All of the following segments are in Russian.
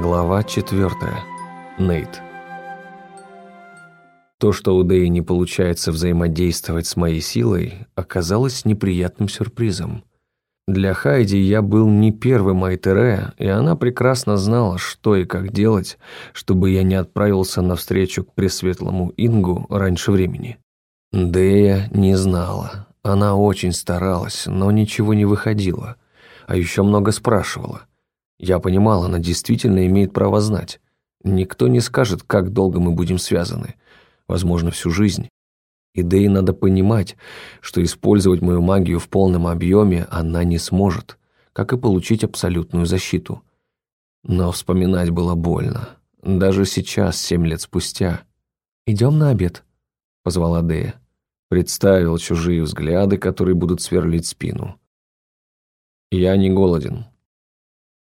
Глава 4. Нейт. То, что у Дэи не получается взаимодействовать с моей силой, оказалось неприятным сюрпризом. Для Хайди я был не первым Айтере, и она прекрасно знала, что и как делать, чтобы я не отправился навстречу к Пресветлому Ингу раньше времени. Дэя не знала. Она очень старалась, но ничего не выходило. А еще много спрашивала – я понимал, она действительно имеет право знать. Никто не скажет, как долго мы будем связаны. Возможно, всю жизнь. И да надо понимать, что использовать мою магию в полном объеме она не сможет, как и получить абсолютную защиту. Но вспоминать было больно. Даже сейчас, семь лет спустя. «Идем на обед», — позвала Дея. Представил чужие взгляды, которые будут сверлить спину. «Я не голоден»,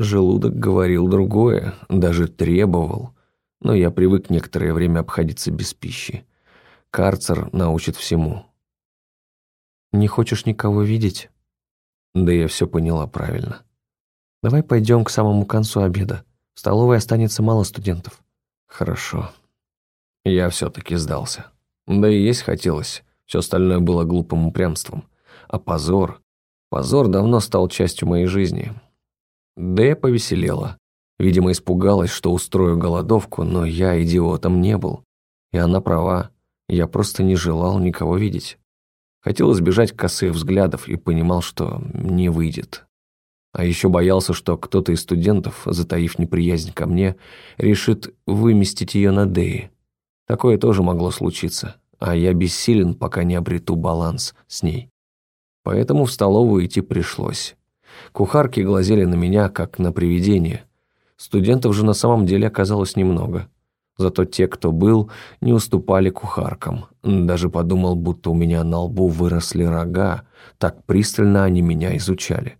Желудок говорил другое, даже требовал, но я привык некоторое время обходиться без пищи. Карцер научит всему. «Не хочешь никого видеть?» Да я все поняла правильно. «Давай пойдем к самому концу обеда. В столовой останется мало студентов». «Хорошо». Я все-таки сдался. Да и есть хотелось. Все остальное было глупым упрямством. А позор... Позор давно стал частью моей жизни. Дэя повеселела. Видимо, испугалась, что устрою голодовку, но я идиотом не был. И она права, я просто не желал никого видеть. Хотел избежать косых взглядов и понимал, что не выйдет. А еще боялся, что кто-то из студентов, затаив неприязнь ко мне, решит выместить ее на Дэи. Такое тоже могло случиться, а я бессилен, пока не обрету баланс с ней. Поэтому в столовую идти пришлось. Кухарки глазели на меня, как на привидение. Студентов же на самом деле оказалось немного. Зато те, кто был, не уступали кухаркам. Даже подумал, будто у меня на лбу выросли рога, так пристально они меня изучали.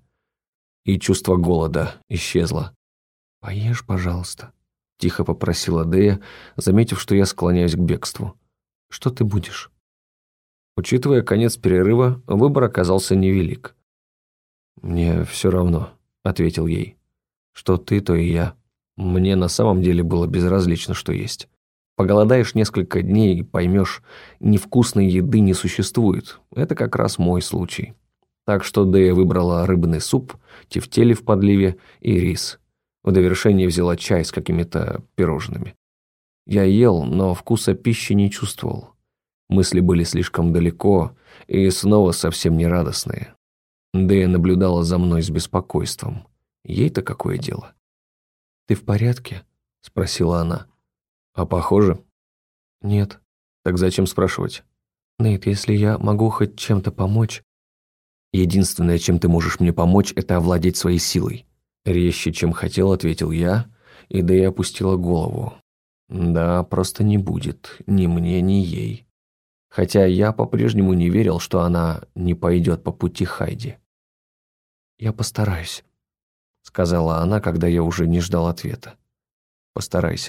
И чувство голода исчезло. «Поешь, пожалуйста», — тихо попросила Дея, заметив, что я склоняюсь к бегству. «Что ты будешь?» Учитывая конец перерыва, выбор оказался невелик. «Мне все равно», — ответил ей. «Что ты, то и я. Мне на самом деле было безразлично, что есть. Поголодаешь несколько дней и поймешь, невкусной еды не существует. Это как раз мой случай. Так что Дэя выбрала рыбный суп, тефтели в подливе и рис. В довершение взяла чай с какими-то пирожными. Я ел, но вкуса пищи не чувствовал. Мысли были слишком далеко и снова совсем не радостные. Дэя наблюдала за мной с беспокойством. Ей-то какое дело? «Ты в порядке?» — спросила она. «А похоже?» «Нет». «Так зачем спрашивать?» «Нейт, если я могу хоть чем-то помочь...» «Единственное, чем ты можешь мне помочь, это овладеть своей силой». Резче, чем хотел, ответил я, и Дэя опустила голову. «Да, просто не будет. Ни мне, ни ей» хотя я по-прежнему не верил, что она не пойдет по пути Хайди. «Я постараюсь», — сказала она, когда я уже не ждал ответа. «Постарайся».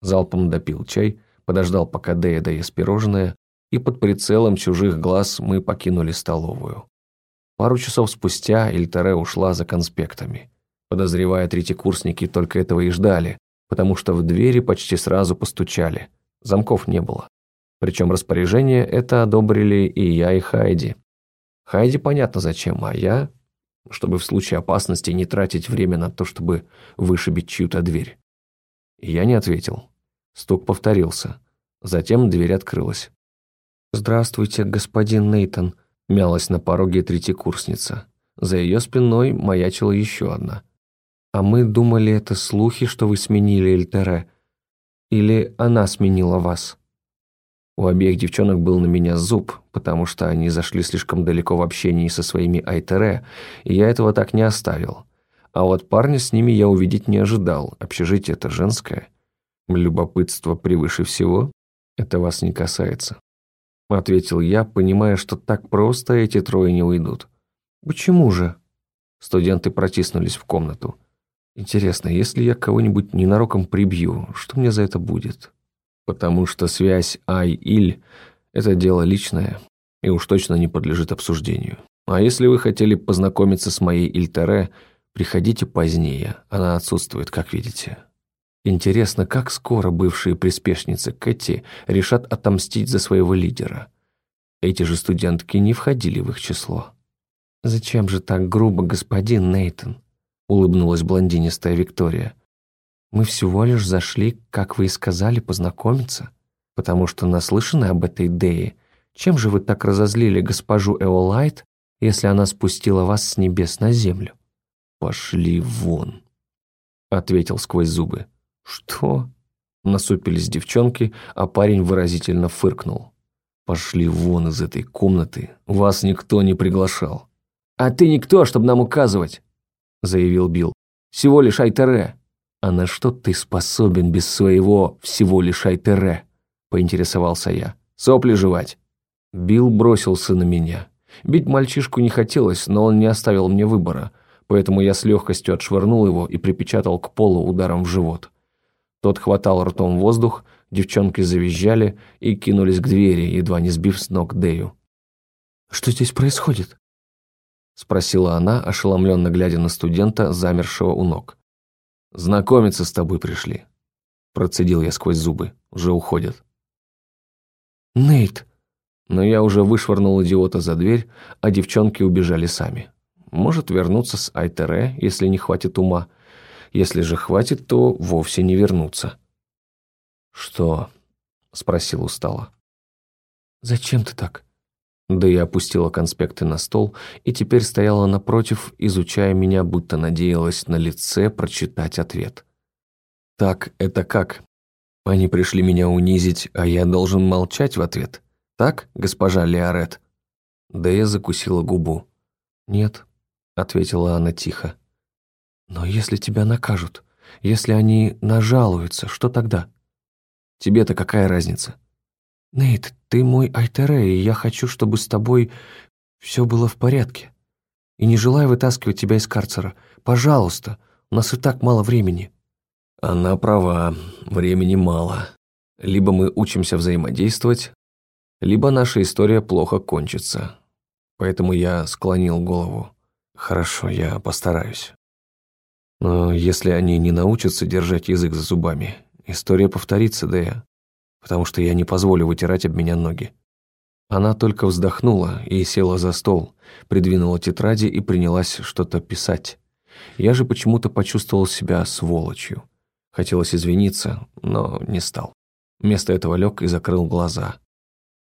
Залпом допил чай, подождал, пока Дея доест пирожное, и под прицелом чужих глаз мы покинули столовую. Пару часов спустя Эльтере ушла за конспектами. Подозревая третьекурсники только этого и ждали, потому что в двери почти сразу постучали. Замков не было. Причем распоряжение это одобрили и я, и Хайди. Хайди понятно зачем, а я, чтобы в случае опасности не тратить время на то, чтобы вышибить чью-то дверь. Я не ответил. Стук повторился. Затем дверь открылась. «Здравствуйте, господин Нейтон», — мялась на пороге третьекурсница. За ее спиной маячила еще одна. «А мы думали, это слухи, что вы сменили Эльтере. Или она сменила вас?» У обеих девчонок был на меня зуб, потому что они зашли слишком далеко в общении со своими Айтере, и я этого так не оставил. А вот парня с ними я увидеть не ожидал. Общежитие это женское. Любопытство превыше всего. Это вас не касается. Ответил я, понимая, что так просто эти трое не уйдут. Почему же? Студенты протиснулись в комнату. Интересно, если я кого-нибудь ненароком прибью, что мне за это будет? Потому что связь Ай-Иль – это дело личное и уж точно не подлежит обсуждению. А если вы хотели познакомиться с моей Ильтере, приходите позднее, она отсутствует, как видите. Интересно, как скоро бывшие приспешницы Кэти решат отомстить за своего лидера? Эти же студентки не входили в их число. «Зачем же так грубо, господин Нейтон?» — улыбнулась блондинистая Виктория. «Мы всего лишь зашли, как вы и сказали, познакомиться, потому что наслышаны об этой Дее. Чем же вы так разозлили госпожу Эолайт, если она спустила вас с небес на землю?» «Пошли вон», — ответил сквозь зубы. «Что?» — насупились девчонки, а парень выразительно фыркнул. «Пошли вон из этой комнаты, вас никто не приглашал». «А ты никто, чтобы нам указывать», — заявил Билл. «Всего лишь Айтере». «А на что ты способен без своего всего лишь Айтере?» — поинтересовался я. «Сопли жевать». Билл бросился на меня. Бить мальчишку не хотелось, но он не оставил мне выбора, поэтому я с легкостью отшвырнул его и припечатал к полу ударом в живот. Тот хватал ртом воздух, девчонки завизжали и кинулись к двери, едва не сбив с ног Дэю. «Что здесь происходит?» — спросила она, ошеломленно глядя на студента, замершего у ног. «Знакомиться с тобой пришли», — процедил я сквозь зубы. «Уже уходят». «Нейт!» Но я уже вышвырнул идиота за дверь, а девчонки убежали сами. Может вернуться с Айтере, если не хватит ума. Если же хватит, то вовсе не вернуться. «Что?» — спросил устало. «Зачем ты так?» Да я опустила конспекты на стол и теперь стояла напротив, изучая меня, будто надеялась на лице прочитать ответ. «Так, это как? Они пришли меня унизить, а я должен молчать в ответ? Так, госпожа Леорет?» Да я закусила губу. «Нет», — ответила она тихо. «Но если тебя накажут, если они нажалуются, что тогда?» «Тебе-то какая разница?» «Нейт, ты мой Айтере, и я хочу, чтобы с тобой все было в порядке. И не желаю вытаскивать тебя из карцера. Пожалуйста, у нас и так мало времени». Она права, времени мало. Либо мы учимся взаимодействовать, либо наша история плохо кончится. Поэтому я склонил голову. Хорошо, я постараюсь. Но если они не научатся держать язык за зубами, история повторится, да я потому что я не позволю вытирать об меня ноги. Она только вздохнула и села за стол, придвинула тетради и принялась что-то писать. Я же почему-то почувствовал себя сволочью. Хотелось извиниться, но не стал. Вместо этого лег и закрыл глаза.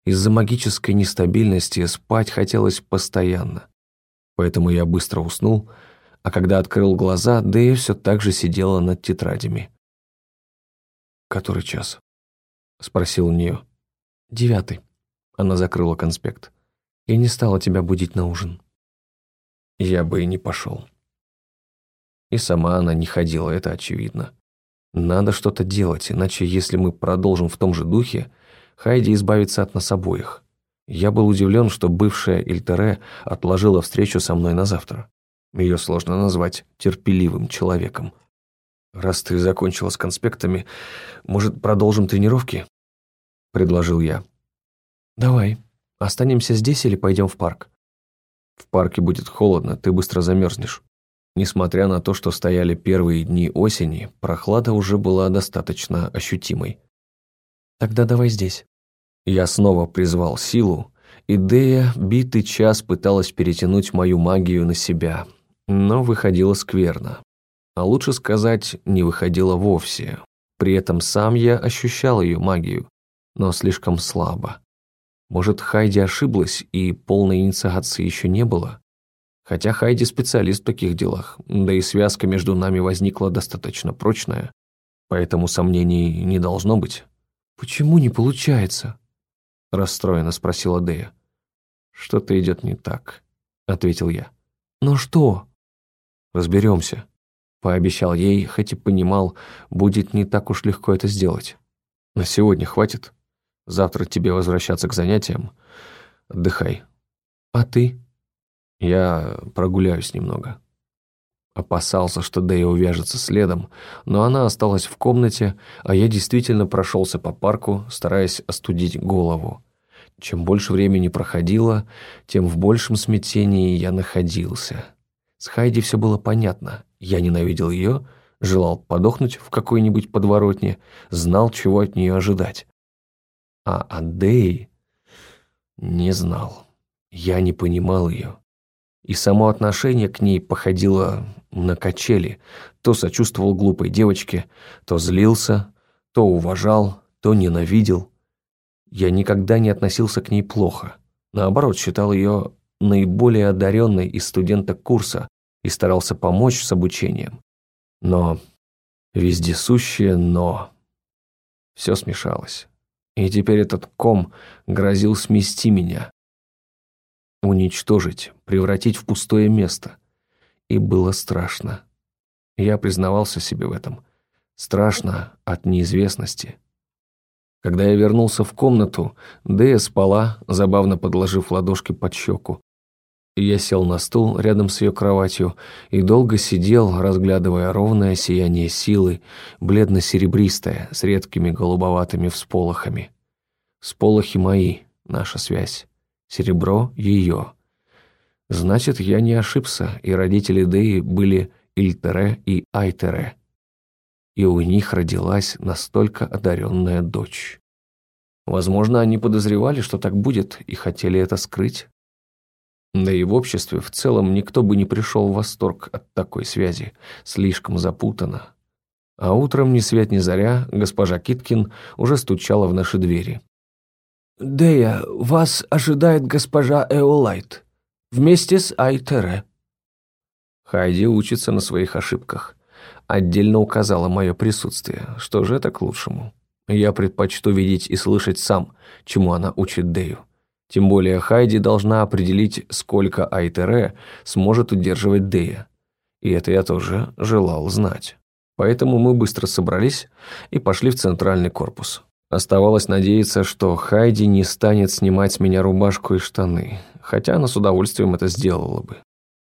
Из-за магической нестабильности спать хотелось постоянно. Поэтому я быстро уснул, а когда открыл глаза, Дэя все так же сидела над тетрадями. Который час? — спросил у нее. «Девятый». Она закрыла конспект. «Я не стала тебя будить на ужин». Я бы и не пошел. И сама она не ходила, это очевидно. Надо что-то делать, иначе если мы продолжим в том же духе, Хайди избавится от нас обоих. Я был удивлен, что бывшая Ильтере отложила встречу со мной на завтра. Ее сложно назвать терпеливым человеком. «Раз ты закончила с конспектами, может, продолжим тренировки?» — предложил я. «Давай. Останемся здесь или пойдем в парк?» «В парке будет холодно, ты быстро замерзнешь». Несмотря на то, что стояли первые дни осени, прохлада уже была достаточно ощутимой. «Тогда давай здесь». Я снова призвал силу, и Дея битый час пыталась перетянуть мою магию на себя, но выходила скверно а лучше сказать, не выходила вовсе. При этом сам я ощущал ее магию, но слишком слабо. Может, Хайди ошиблась, и полной инициации еще не было? Хотя Хайди специалист в таких делах, да и связка между нами возникла достаточно прочная, поэтому сомнений не должно быть. «Почему не получается?» – расстроенно спросила Дея. «Что-то идет не так», – ответил я. «Но что?» «Разберемся», Пообещал ей, хоть и понимал, будет не так уж легко это сделать. На сегодня хватит. Завтра тебе возвращаться к занятиям. Отдыхай. А ты? Я прогуляюсь немного. Опасался, что Дэя увяжется следом, но она осталась в комнате, а я действительно прошелся по парку, стараясь остудить голову. Чем больше времени проходило, тем в большем смятении я находился. С Хайди все было понятно. Я ненавидел ее, желал подохнуть в какой-нибудь подворотне, знал, чего от нее ожидать. А от Деи не знал. Я не понимал ее. И само отношение к ней походило на качели. То сочувствовал глупой девочке, то злился, то уважал, то ненавидел. Я никогда не относился к ней плохо. Наоборот, считал ее наиболее одаренной из студенток курса и старался помочь с обучением. Но, вездесущее «но». Все смешалось. И теперь этот ком грозил смести меня. Уничтожить, превратить в пустое место. И было страшно. Я признавался себе в этом. Страшно от неизвестности. Когда я вернулся в комнату, Дэя спала, забавно подложив ладошки под щеку. Я сел на стул рядом с ее кроватью и долго сидел, разглядывая ровное сияние силы, бледно-серебристое, с редкими голубоватыми всполохами. Всполохи мои, наша связь. Серебро — ее. Значит, я не ошибся, и родители Дэи были Ильтере и Айтере и у них родилась настолько одаренная дочь. Возможно, они подозревали, что так будет, и хотели это скрыть. Да и в обществе в целом никто бы не пришел в восторг от такой связи, слишком запутанно. А утром, ни свет ни заря, госпожа Киткин уже стучала в наши двери. «Дея, вас ожидает госпожа Эолайт, вместе с Айтере». Хайди учится на своих ошибках отдельно указала мое присутствие. Что же это к лучшему? Я предпочту видеть и слышать сам, чему она учит Дэю. Тем более Хайди должна определить, сколько Айтере сможет удерживать Дэя. И это я тоже желал знать. Поэтому мы быстро собрались и пошли в центральный корпус. Оставалось надеяться, что Хайди не станет снимать с меня рубашку и штаны, хотя она с удовольствием это сделала бы.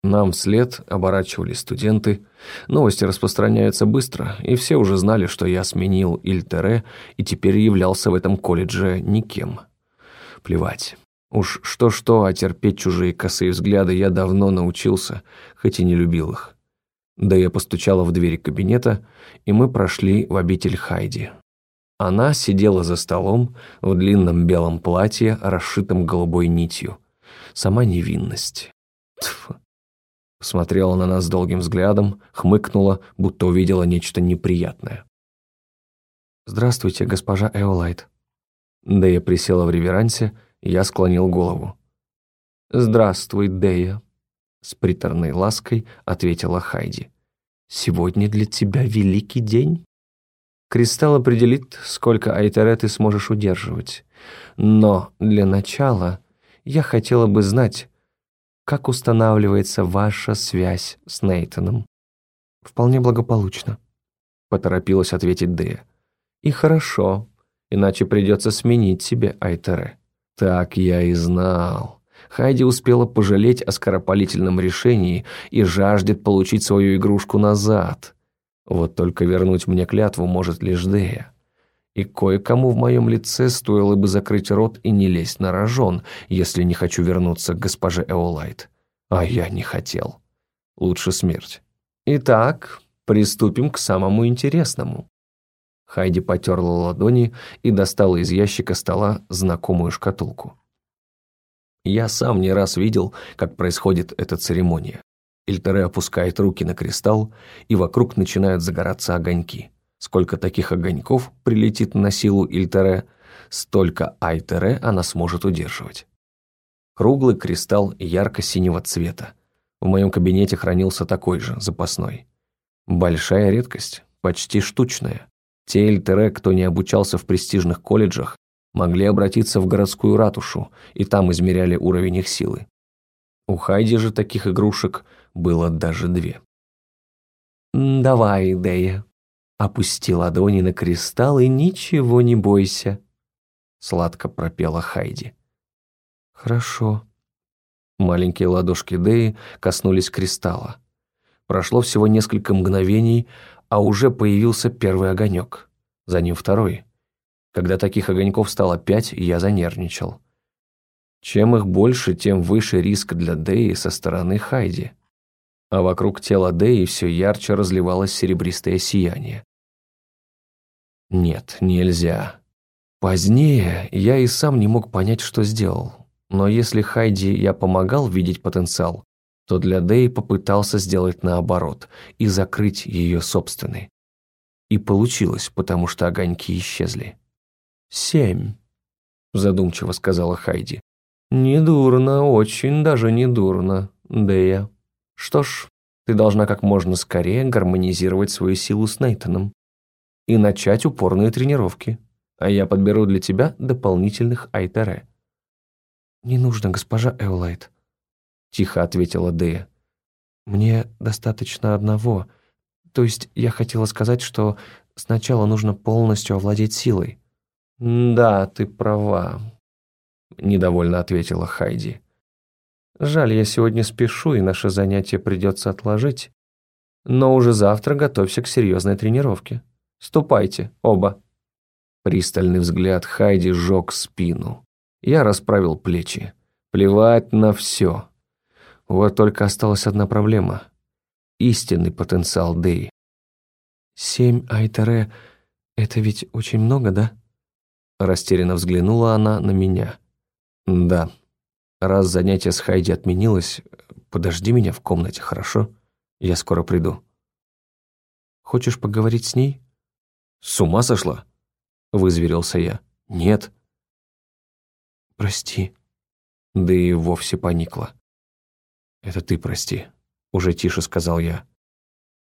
Нам вслед оборачивались студенты. Новости распространяются быстро, и все уже знали, что я сменил Ильтере и теперь являлся в этом колледже никем. Плевать. Уж что-что, а терпеть чужие косые взгляды я давно научился, хоть и не любил их. Да я постучала в двери кабинета, и мы прошли в обитель Хайди. Она сидела за столом в длинном белом платье, расшитом голубой нитью. Сама невинность. Тьфу. Смотрела на нас долгим взглядом, хмыкнула, будто увидела нечто неприятное. «Здравствуйте, госпожа Эолайт». Дэя присела в реверансе, я склонил голову. «Здравствуй, Дэя», — с приторной лаской ответила Хайди. «Сегодня для тебя великий день. Кристалл определит, сколько айтере ты сможешь удерживать. Но для начала я хотела бы знать, как устанавливается ваша связь с Нейтаном?» «Вполне благополучно», — поторопилась ответить Дея. «И хорошо, иначе придется сменить себе Айтере». «Так я и знал». Хайди успела пожалеть о скоропалительном решении и жаждет получить свою игрушку назад. Вот только вернуть мне клятву может лишь Дея и кое-кому в моем лице стоило бы закрыть рот и не лезть на рожон, если не хочу вернуться к госпоже Эолайт. А я не хотел. Лучше смерть. Итак, приступим к самому интересному. Хайди потерла ладони и достала из ящика стола знакомую шкатулку. Я сам не раз видел, как происходит эта церемония. Эльтере опускает руки на кристалл, и вокруг начинают загораться огоньки. Сколько таких огоньков прилетит на силу Ильтере, столько Айтере она сможет удерживать. Круглый кристалл ярко-синего цвета. В моем кабинете хранился такой же, запасной. Большая редкость, почти штучная. Те Эльтере, кто не обучался в престижных колледжах, могли обратиться в городскую ратушу, и там измеряли уровень их силы. У Хайди же таких игрушек было даже две. «Давай, Дея», Опусти ладони на кристалл и ничего не бойся», — сладко пропела Хайди. «Хорошо». Маленькие ладошки Дэи коснулись кристалла. Прошло всего несколько мгновений, а уже появился первый огонек. За ним второй. Когда таких огоньков стало пять, я занервничал. Чем их больше, тем выше риск для Дэи со стороны Хайди. а вокруг тела Дэи все ярче разливалось серебристое сияние. Нет, нельзя. Позднее я и сам не мог понять, что сделал. Но если Хайди я помогал видеть потенциал, то для Дэи попытался сделать наоборот и закрыть ее собственный. И получилось, потому что огоньки исчезли. «Семь», — задумчиво сказала Хайди. «Недурно, очень даже недурно, Дэя. Что ж, ты должна как можно скорее гармонизировать свою силу с Нейтаном и начать упорные тренировки, а я подберу для тебя дополнительных Айтере». «Не нужно, госпожа Эолайт», — тихо ответила Дэя. «Мне достаточно одного. То есть я хотела сказать, что сначала нужно полностью овладеть силой». «Да, ты права», — недовольно ответила Хайди. «Жаль, я сегодня спешу, и наше занятие придется отложить. Но уже завтра готовься к серьезной тренировке». Ступайте, оба». Пристальный взгляд Хайди сжег спину. Я расправил плечи. Плевать на все. Вот только осталась одна проблема. Истинный потенциал Дэй. «Семь Айтере — это ведь очень много, да?» Растерянно взглянула она на меня. «Да. Раз занятие с Хайди отменилось, подожди меня в комнате, хорошо? Я скоро приду». «Хочешь поговорить с ней?» «С ума сошла?» – вызверился я. «Нет». «Прости». Да и вовсе поникла. «Это ты прости», – уже тише сказал я.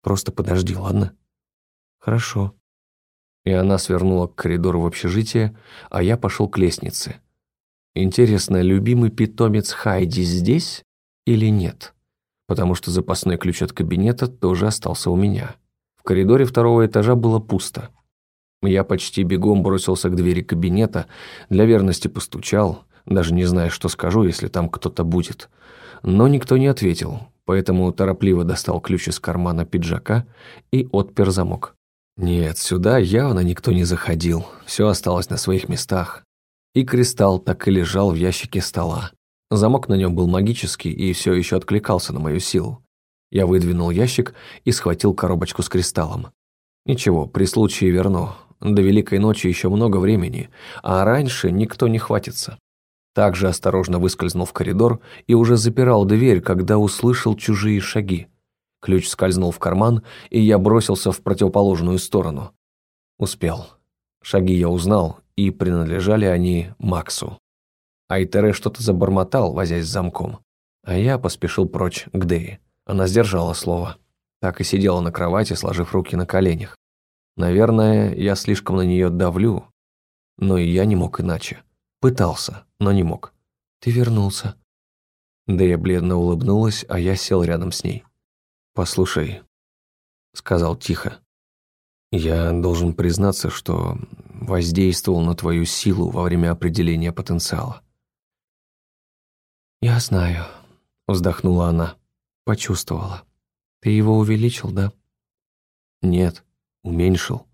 «Просто подожди, ладно?» «Хорошо». И она свернула к коридору в общежитие, а я пошел к лестнице. Интересно, любимый питомец Хайди здесь или нет? Потому что запасной ключ от кабинета тоже остался у меня. В коридоре второго этажа было пусто. Я почти бегом бросился к двери кабинета, для верности постучал, даже не зная, что скажу, если там кто-то будет. Но никто не ответил, поэтому торопливо достал ключ из кармана пиджака и отпер замок. Нет, сюда явно никто не заходил, все осталось на своих местах. И кристалл так и лежал в ящике стола. Замок на нем был магический и все еще откликался на мою силу. Я выдвинул ящик и схватил коробочку с кристаллом. Ничего, при случае верну, до Великой Ночи еще много времени, а раньше никто не хватится. Также осторожно выскользнул в коридор и уже запирал дверь, когда услышал чужие шаги. Ключ скользнул в карман, и я бросился в противоположную сторону. Успел. Шаги я узнал, и принадлежали они Максу. Айтере что-то забормотал, возясь с замком. А я поспешил прочь к Дее. Она сдержала слово. Так и сидела на кровати, сложив руки на коленях. Наверное, я слишком на нее давлю, но и я не мог иначе. Пытался, но не мог. «Ты вернулся». Да я бледно улыбнулась, а я сел рядом с ней. «Послушай», — сказал тихо, — «я должен признаться, что воздействовал на твою силу во время определения потенциала». «Я знаю», — вздохнула она, — «почувствовала. Ты его увеличил, да?» «Нет», Уменьшил.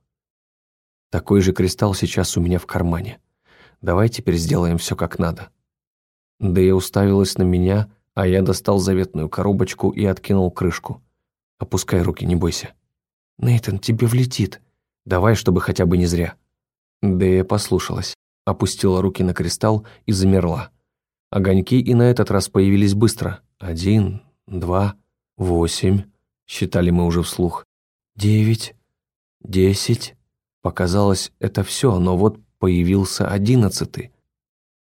Такой же кристалл сейчас у меня в кармане. Давай теперь сделаем все как надо. Да и уставилась на меня, а я достал заветную коробочку и откинул крышку. Опускай руки, не бойся. Нейтан, тебе влетит. Давай, чтобы хотя бы не зря. Да я послушалась, опустила руки на кристалл и замерла. Огоньки и на этот раз появились быстро. Один, два, восемь, считали мы уже вслух. Девять, десять. Показалось, это все, но вот появился одиннадцатый.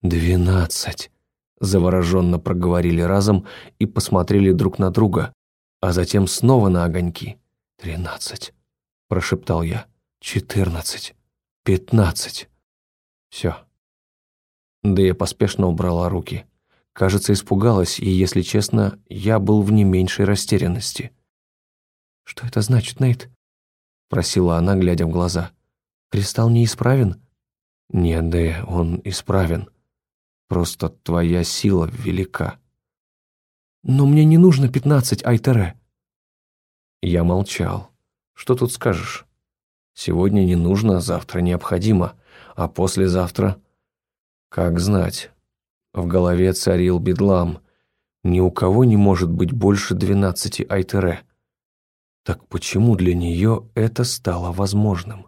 Двенадцать. Завороженно проговорили разом и посмотрели друг на друга, а затем снова на огоньки. «Тринадцать», — прошептал я. «Четырнадцать. Пятнадцать». Все. Да я поспешно убрала руки. Кажется, испугалась, и, если честно, я был в не меньшей растерянности. «Что это значит, Нейт?» — просила она, глядя в глаза. «Кристалл неисправен?» «Нет, да он исправен. Просто твоя сила велика». «Но мне не нужно пятнадцать Айтере». Я молчал. «Что тут скажешь? Сегодня не нужно, завтра необходимо, а послезавтра...» «Как знать». В голове царил бедлам. Ни у кого не может быть больше двенадцати Айтере. Так почему для нее это стало возможным?